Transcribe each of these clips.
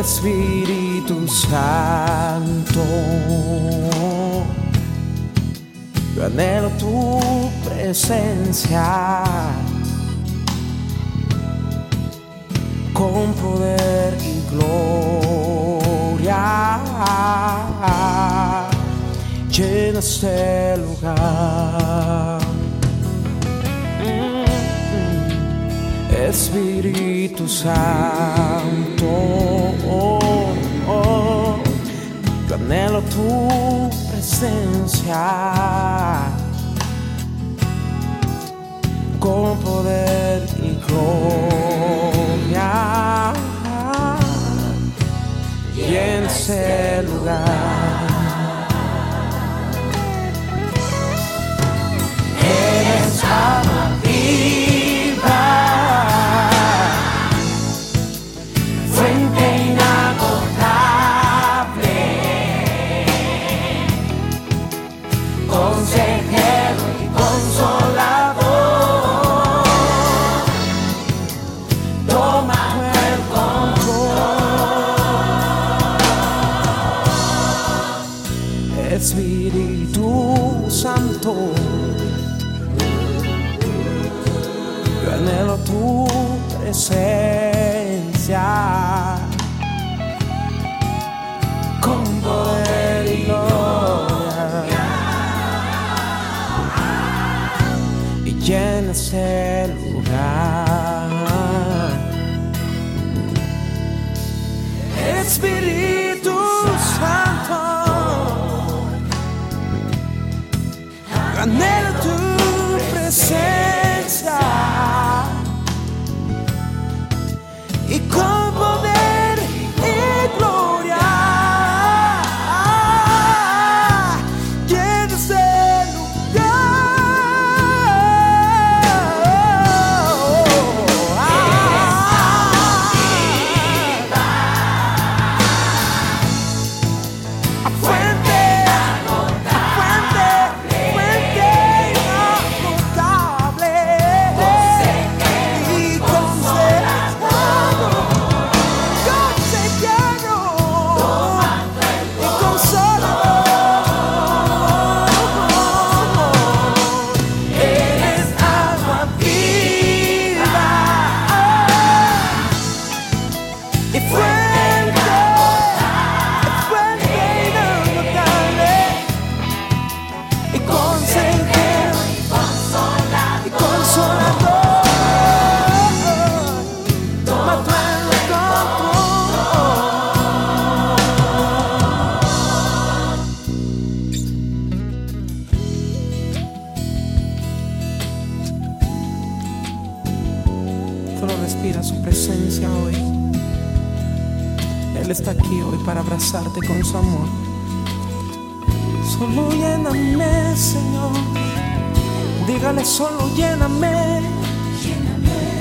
Espíritu Santo. Yo anhelo tu presencia con poder y gloria. Llena este lugar. Espíritu Santo, oh, oh, tu presencia con poder y gloria. Y en ese lugar. Santo. Yo anhelo tu presencia con poder y gloria y llena ese lugar. Espíritu yo respira su presencia hoy. Él está aquí hoy para abrazarte con su amor. Solo lléname, Señor. Dígale, solo lléname.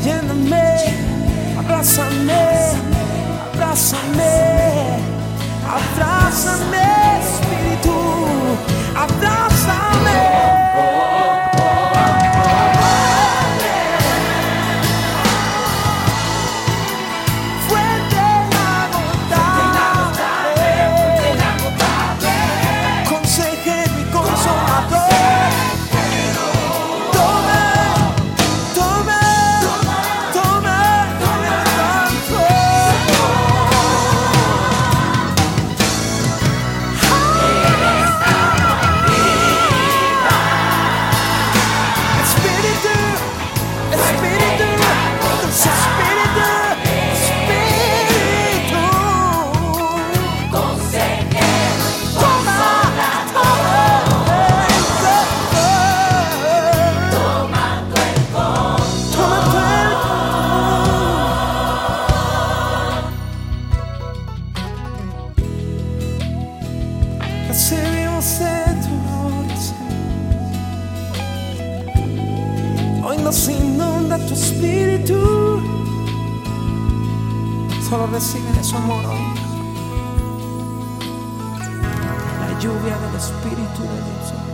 Lléname. Abrázame. Abrázame. Abrázame, Hoy nos inunda tu espíritu. Solo recibe de su amor. La lluvia del espíritu de Dios.